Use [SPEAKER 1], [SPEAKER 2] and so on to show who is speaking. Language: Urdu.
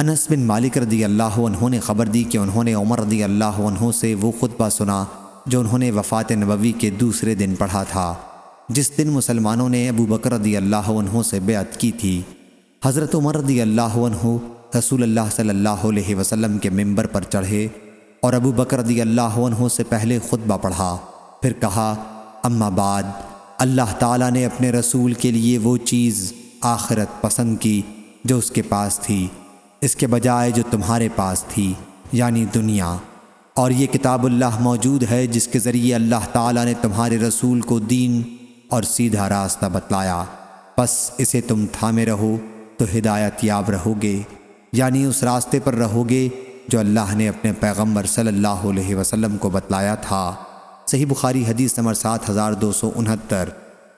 [SPEAKER 1] انس بن مالک رضی اللہ عنہ نے خبر دی کہ انہوں نے عمر رضی اللہ عنہ سے وہ خطبہ سنا جو انہوں نے وفات نبوی کے دوسرے دن پڑھا تھا، جس دن مسلمانوں نے ابو بکر رضی اللہ عنہ سے بیعت کی تھی۔ حضرت عمر رضی اللہ عنہ رسول اللہ صلی اللہ علیہ وسلم کے ممبر پر چڑھے اور ابو بکر رضی اللہ عنہ سے پہلے خطبہ پڑھا۔ پھر کہا، اما بعد، اللہ تعالیٰ نے اپنے رسول کے لیے وہ چیز آخرت پسند کی جو اس کے پاس تھی۔ اس کے بجائے جو تمہارے پاس تھی یعنی دنیا۔ اور یہ کتاب اللہ موجود ہے، جس کے ذریعے اللہ تعالیٰ نے تمہارے رسول کو دین اور سیدھا راستہ بتلایا۔ پس اسے تم تھامے رہو تو ہدایت یاب رہو گے یعنی اس راستے پر رہو گے جو اللہ نے اپنے پیغمبر صلی اللہ علیہ وسلم کو بتلایا تھا۔ صحیح بخاری حدیث نمر سات ہزار دو سو انہتر۔